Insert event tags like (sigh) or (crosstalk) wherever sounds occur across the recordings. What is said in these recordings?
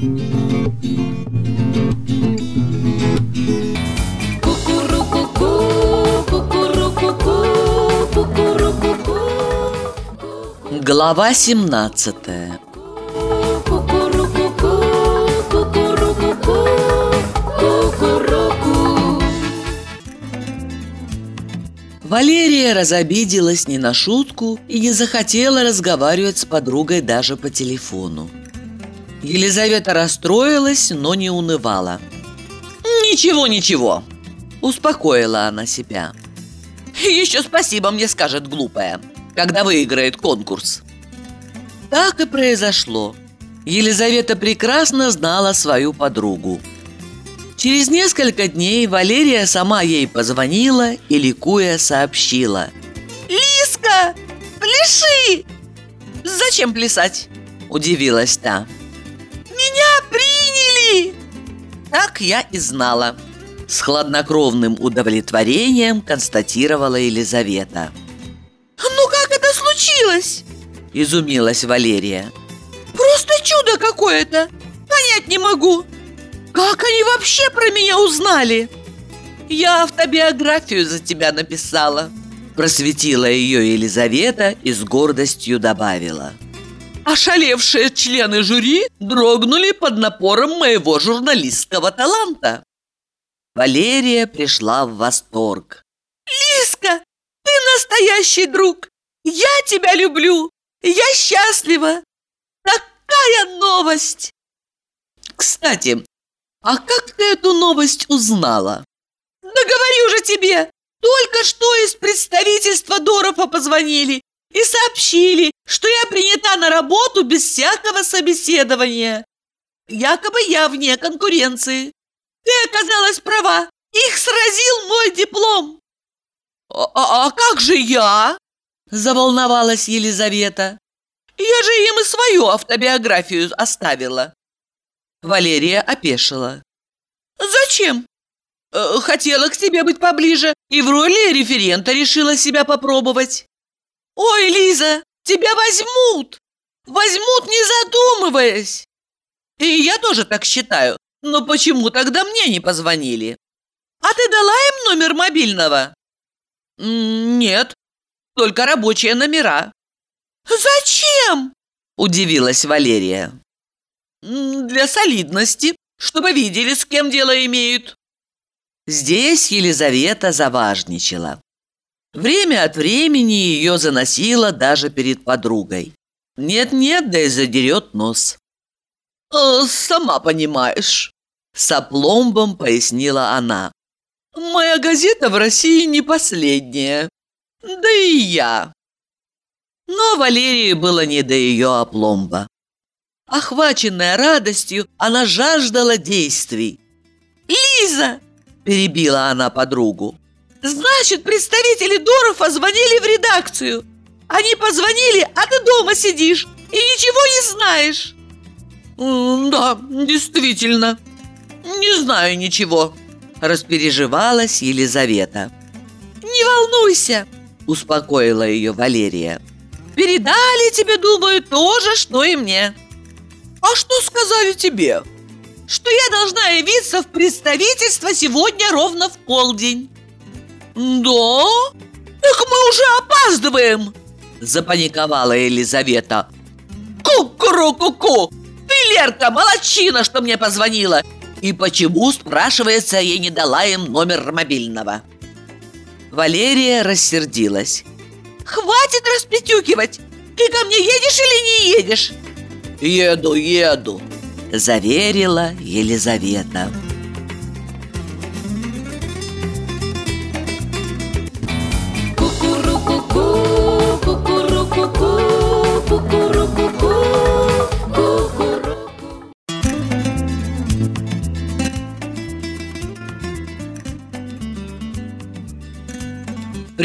Глава 17 Валерия разобиделась не на шутку и не захотела разговаривать с подругой даже по телефону. Елизавета расстроилась, но не унывала. «Ничего, ничего!» – успокоила она себя. «Еще спасибо мне скажет глупая, когда выиграет конкурс». Так и произошло. Елизавета прекрасно знала свою подругу. Через несколько дней Валерия сама ей позвонила и, ликуя, сообщила. «Лиска, пляши!» «Зачем плясать?» – удивилась та. «Меня приняли!» Так я и знала. С хладнокровным удовлетворением констатировала Елизавета. «Ну как это случилось?» – изумилась Валерия. «Просто чудо какое-то! Понять не могу!» Как они вообще про меня узнали? Я автобиографию за тебя написала. Просветила ее Елизавета и с гордостью добавила. Ошалевшие члены жюри дрогнули под напором моего журналистского таланта. Валерия пришла в восторг. «Лиска, ты настоящий друг! Я тебя люблю! Я счастлива! Такая новость!» Кстати, «А как ты эту новость узнала?» «Да говорю же тебе! Только что из представительства Дорова позвонили и сообщили, что я принята на работу без всякого собеседования. Якобы я вне конкуренции. Ты оказалась права. Их сразил мой диплом. А, а, а как же я? Заволновалась Елизавета. Я же им и свою автобиографию оставила. Валерия опешила. «Зачем?» «Э, «Хотела к тебе быть поближе и в роли референта решила себя попробовать». «Ой, Лиза, тебя возьмут! Возьмут, не задумываясь!» «И я тоже так считаю, но почему тогда мне не позвонили?» «А ты дала им номер мобильного?» «Нет, только рабочие номера». «Зачем?» – удивилась Валерия. Для солидности, чтобы видели, с кем дело имеют. Здесь Елизавета заважничала. Время от времени ее заносило даже перед подругой. Нет-нет, да и задерет нос. «Э, «Сама понимаешь», — с опломбом пояснила она. «Моя газета в России не последняя. Да и я». Но Валерии было не до ее опломба. Охваченная радостью, она жаждала действий. «Лиза!» – перебила она подругу. «Значит, представители Дорова звонили в редакцию. Они позвонили, а ты дома сидишь и ничего не знаешь». «Да, действительно, не знаю ничего», – распереживалась Елизавета. «Не волнуйся», – успокоила ее Валерия. «Передали тебе, думаю, то же, что и мне». «А что сказали тебе?» «Что я должна явиться в представительство сегодня ровно в полдень». «Да? Так мы уже опаздываем!» Запаниковала Елизавета. «Ку-ку-ку-ку! Ты, Лерка, молодчина, что мне позвонила! И почему, спрашивается, я не дала им номер мобильного?» Валерия рассердилась. «Хватит распетюкивать! Ты ко мне едешь или не едешь?» «Еду, еду!» – заверила Елизавета. В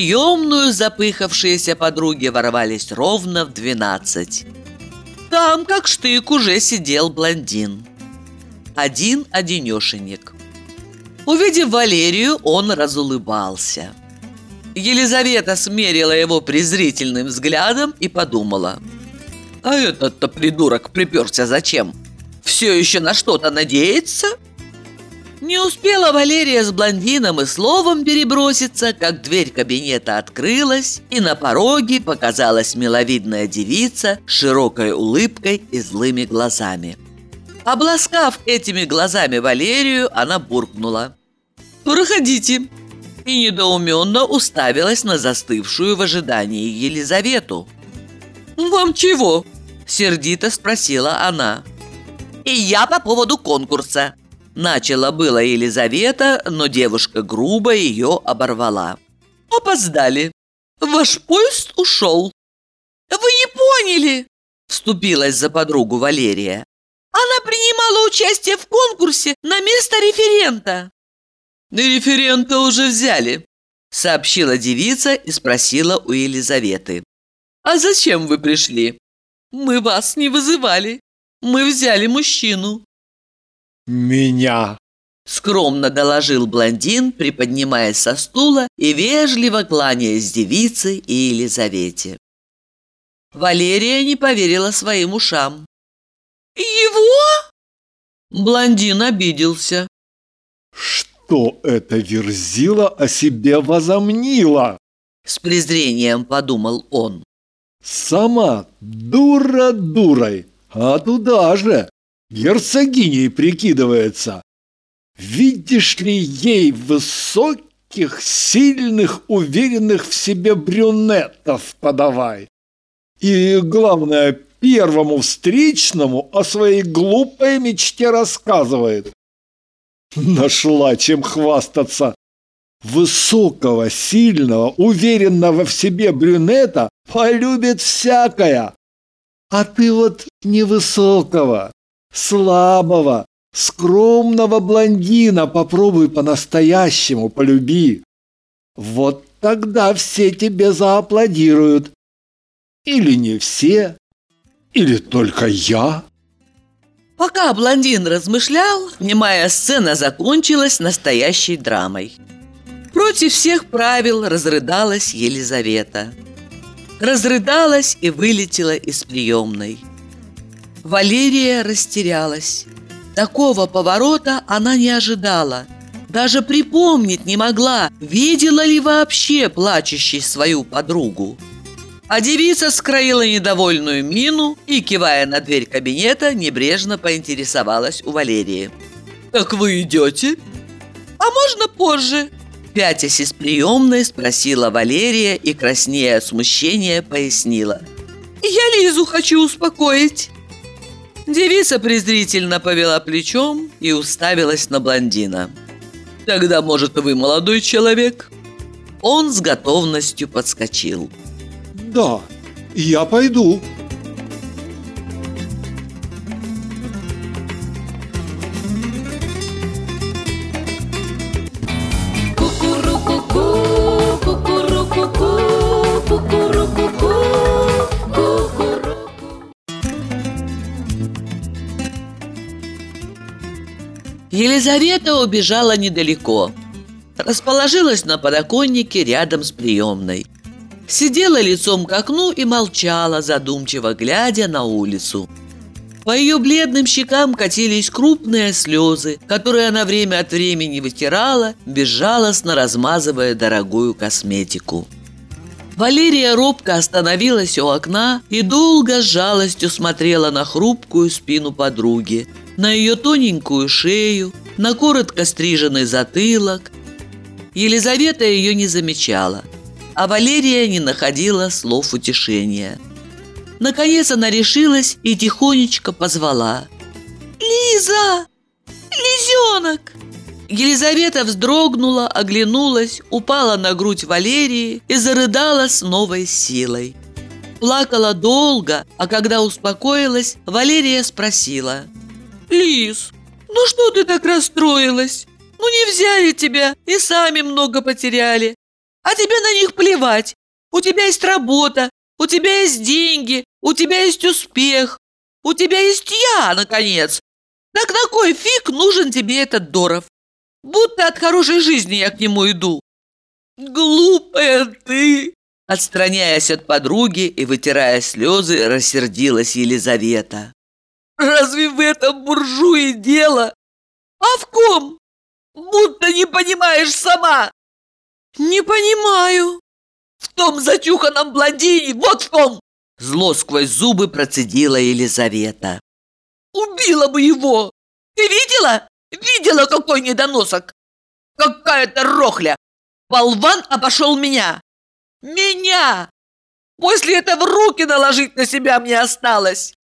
приемную запыхавшиеся подруги ворвались ровно в двенадцать. Там, как штык, уже сидел блондин. Один-одинешенек. Увидев Валерию, он разулыбался. Елизавета смерила его презрительным взглядом и подумала. А этот-то придурок приперся зачем? Все еще на что-то надеется?» Не успела Валерия с блондином и словом переброситься, как дверь кабинета открылась, и на пороге показалась миловидная девица с широкой улыбкой и злыми глазами. Обласкав этими глазами Валерию, она буркнула. «Проходите!» и недоуменно уставилась на застывшую в ожидании Елизавету. «Вам чего?» – сердито спросила она. «И я по поводу конкурса», Начала было Елизавета, но девушка грубо ее оборвала. «Опоздали. Ваш поезд ушел». «Вы не поняли!» – вступилась за подругу Валерия. «Она принимала участие в конкурсе на место референта». «Референта уже взяли», – сообщила девица и спросила у Елизаветы. «А зачем вы пришли?» «Мы вас не вызывали. Мы взяли мужчину». «Меня!» – скромно доложил блондин, приподнимаясь со стула и вежливо кланяясь девице и Елизавете. Валерия не поверила своим ушам. «Его?» Блондин обиделся. «Что это верзила о себе возомнила?» С презрением подумал он. «Сама дура дурой, а туда же герцогиней прикидывается. Видишь ли ей высоких, сильных, уверенных в себе брюнетов подавай. И, главное, первому встречному о своей глупой мечте рассказывает. Нашла чем хвастаться. Высокого, сильного, уверенного в себе брюнета полюбит всякая. А ты вот невысокого, слабого, скромного блондина попробуй по-настоящему полюби. Вот тогда все тебе зааплодируют. Или не все, или только я. Пока блондин размышлял, немая сцена закончилась настоящей драмой. Против всех правил разрыдалась Елизавета. Разрыдалась и вылетела из приемной. Валерия растерялась. Такого поворота она не ожидала. Даже припомнить не могла, видела ли вообще плачущей свою подругу. А девица скроила недовольную мину и, кивая на дверь кабинета, небрежно поинтересовалась у Валерии. «Так вы идете?» «А можно позже?» Пятясь из приемной, спросила Валерия и, краснея от смущения, пояснила. «Я Лизу хочу успокоить». Девица презрительно повела плечом и уставилась на блондина. «Тогда, может, вы молодой человек?» Он с готовностью подскочил. «Да, я пойду», Елизавета убежала недалеко. Расположилась на подоконнике рядом с приемной. Сидела лицом к окну и молчала, задумчиво глядя на улицу. По ее бледным щекам катились крупные слезы, которые она время от времени вытирала, безжалостно размазывая дорогую косметику. Валерия робко остановилась у окна и долго с жалостью смотрела на хрупкую спину подруги – на ее тоненькую шею, на коротко стриженный затылок. Елизавета ее не замечала, а Валерия не находила слов утешения. Наконец она решилась и тихонечко позвала. «Лиза! Лизенок!» Елизавета вздрогнула, оглянулась, упала на грудь Валерии и зарыдала с новой силой. Плакала долго, а когда успокоилась, Валерия спросила – «Лис, ну что ты так расстроилась? Ну не взяли тебя и сами много потеряли. А тебе на них плевать. У тебя есть работа, у тебя есть деньги, у тебя есть успех, у тебя есть я, наконец. Так на кой фиг нужен тебе этот Доров? Будто от хорошей жизни я к нему иду». «Глупая ты!» Отстраняясь от подруги и вытирая слезы, рассердилась Елизавета. Разве в этом буржуи дело? А в ком? Будто не понимаешь сама. Не понимаю. В том затюханном блондине, вот в том. Зло сквозь зубы процедила Елизавета. Убила бы его. Ты видела? Видела, какой недоносок? Какая-то рохля. Болван обошел меня. Меня! После этого руки наложить на себя мне осталось.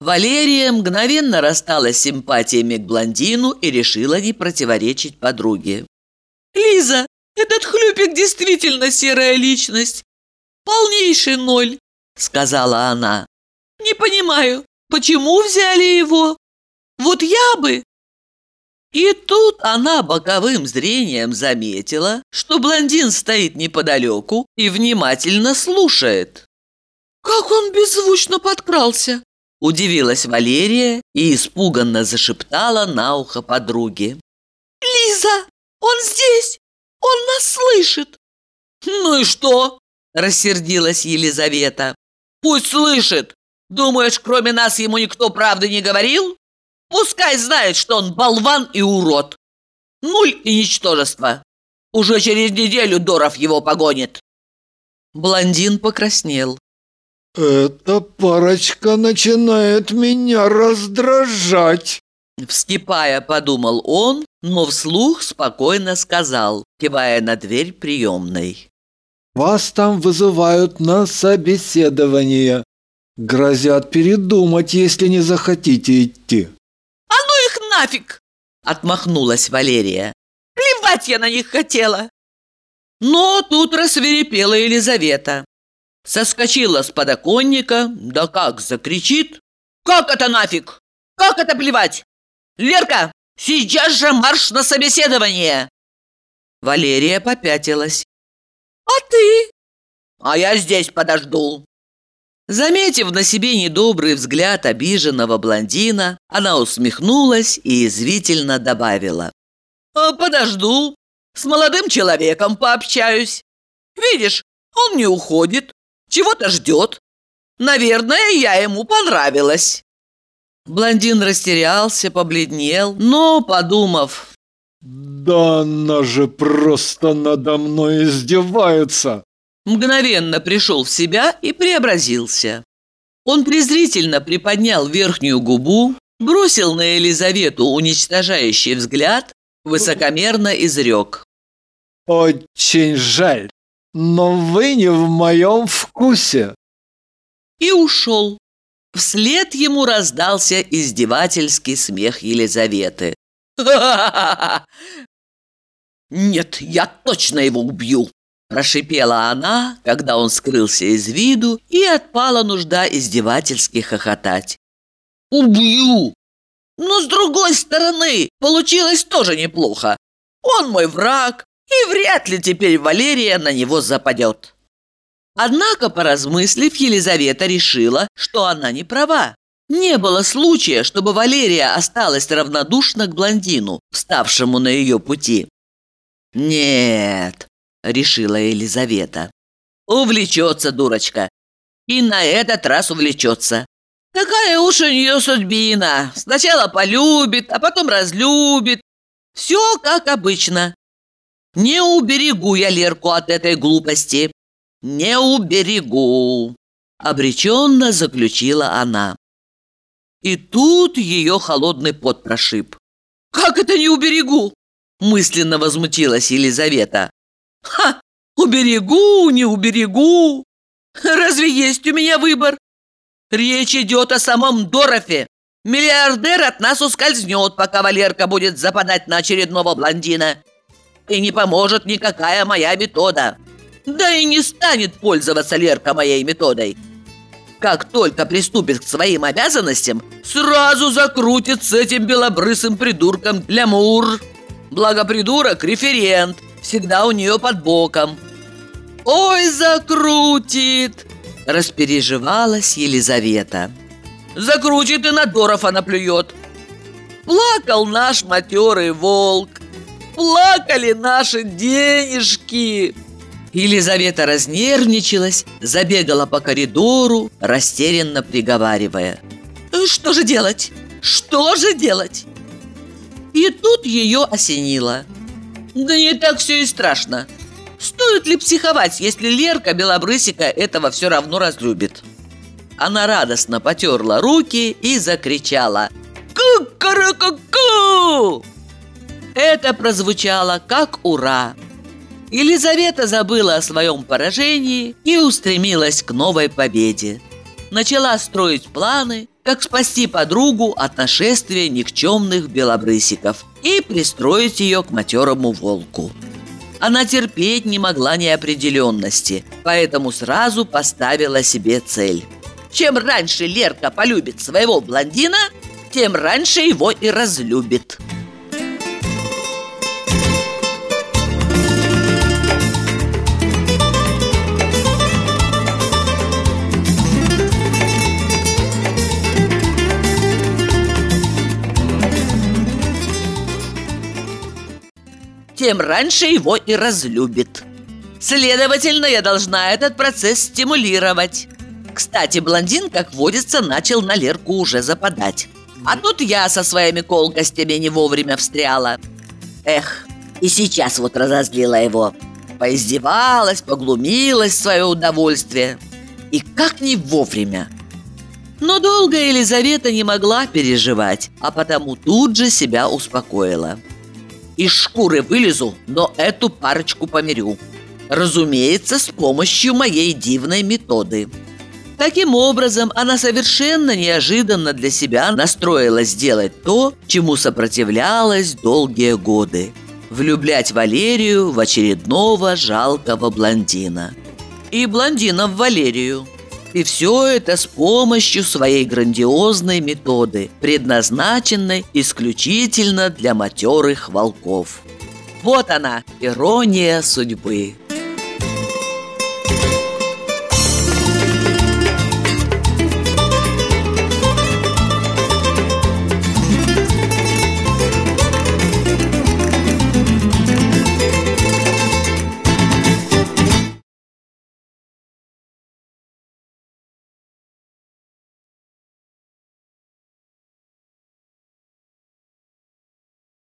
Валерия мгновенно рассталась симпатиями к блондину и решила не противоречить подруге. «Лиза, этот хлюпик действительно серая личность. Полнейший ноль», — сказала она. «Не понимаю, почему взяли его? Вот я бы...» И тут она боковым зрением заметила, что блондин стоит неподалеку и внимательно слушает. «Как он беззвучно подкрался!» Удивилась Валерия и испуганно зашептала на ухо подруге. «Лиза, он здесь! Он нас слышит!» «Ну и что?» – рассердилась Елизавета. «Пусть слышит! Думаешь, кроме нас ему никто правды не говорил? Пускай знает, что он болван и урод! Нуль и ничтожество! Уже через неделю Доров его погонит!» Блондин покраснел. «Эта парочка начинает меня раздражать!» Вскипая, подумал он, но вслух спокойно сказал, кивая на дверь приемной. «Вас там вызывают на собеседование. Грозят передумать, если не захотите идти». «А ну их нафиг!» – отмахнулась Валерия. «Плевать я на них хотела!» Но тут рассверепела Елизавета. Соскочила с подоконника, да как закричит. «Как это нафиг? Как это плевать? Лерка, сейчас же марш на собеседование!» Валерия попятилась. «А ты?» «А я здесь подожду». Заметив на себе недобрый взгляд обиженного блондина, она усмехнулась и извительно добавила. «А «Подожду, с молодым человеком пообщаюсь. Видишь, он не уходит, чего-то ждет. Наверное, я ему понравилась». Блондин растерялся, побледнел, но, подумав... «Да она же просто надо мной издевается!» Мгновенно пришел в себя и преобразился. Он презрительно приподнял верхнюю губу, бросил на Елизавету уничтожающий взгляд, высокомерно изрек. «Очень жаль но вы не в моем вкусе!» И ушел. Вслед ему раздался издевательский смех Елизаветы. (laughs) «Нет, я точно его убью!» Прошипела она, когда он скрылся из виду, и отпала нужда издевательски хохотать. «Убью! Но с другой стороны, получилось тоже неплохо. Он мой враг, и вряд ли теперь Валерия на него западет. Однако, поразмыслив, Елизавета решила, что она не права. Не было случая, чтобы Валерия осталась равнодушна к блондину, вставшему на ее пути. «Нет», — решила Елизавета, — «увлечется дурочка. И на этот раз увлечется. Какая уж у нее судьбина. Сначала полюбит, а потом разлюбит. Все как обычно. Не уберегу я Лерку от этой глупости. Не уберегу, обреченно заключила она. И тут ее холодный пот прошиб. «Как это не уберегу?» мысленно возмутилась Елизавета. «Ха! Уберегу, не уберегу! Разве есть у меня выбор? Речь идет о самом Дорофе. Миллиардер от нас ускользнет, пока Валерка будет западать на очередного блондина и не поможет никакая моя метода. Да и не станет пользоваться Лерка моей методой. Как только приступит к своим обязанностям, сразу закрутит с этим белобрысым придурком для Мур. Благо придурок – референт, всегда у нее под боком. «Ой, закрутит!» – распереживалась Елизавета. «Закрутит и на Дорова наплюет!» Плакал наш матерый волк, плакали наши денежки!» Елизавета разнервничалась, забегала по коридору, растерянно приговаривая. И что же делать? Что же делать? И тут ее осенило. Да не так все и страшно. Стоит ли психовать, если Лерка Белобрысика этого все равно разлюбит? Она радостно потерла руки и закричала «Ку-ку-ку-ку!» Это прозвучало как «Ура!». Елизавета забыла о своем поражении и устремилась к новой победе. Начала строить планы, как спасти подругу от нашествия никчемных белобрысиков и пристроить ее к матерому волку. Она терпеть не могла неопределенности, поэтому сразу поставила себе цель. Чем раньше Лерка полюбит своего блондина, тем раньше его и разлюбит. Тем раньше его и разлюбит. Следовательно, я должна этот процесс стимулировать. Кстати, блондин, как водится, начал на Лерку уже западать. А тут я со своими колкостями не вовремя встряла. Эх, и сейчас вот разозлила его. Поиздевалась, поглумилась в свое удовольствие. И как не вовремя. Но долго Елизавета не могла переживать, а потому тут же себя успокоила. Из шкуры вылезу, но эту парочку помирю. Разумеется, с помощью моей дивной методы. Таким образом, она совершенно неожиданно для себя настроилась сделать то, чему сопротивлялась долгие годы – влюблять Валерию в очередного жалкого блондина. И блондина в Валерию – и все это с помощью своей грандиозной методы, предназначенной исключительно для матерых волков. Вот она, ирония судьбы.